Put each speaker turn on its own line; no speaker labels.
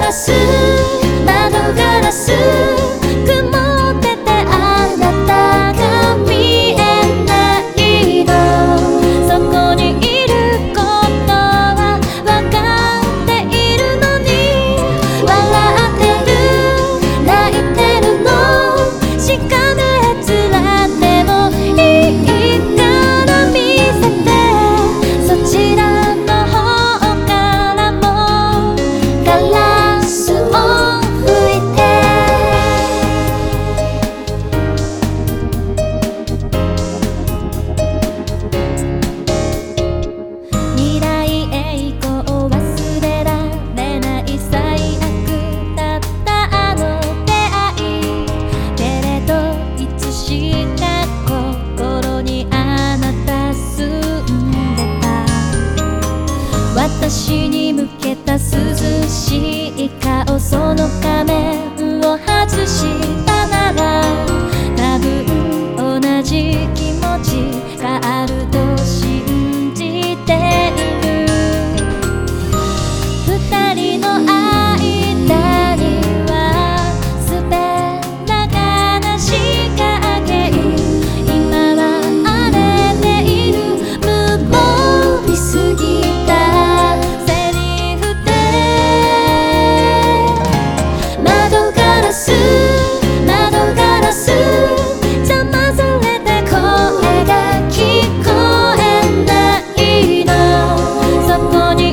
らす одно не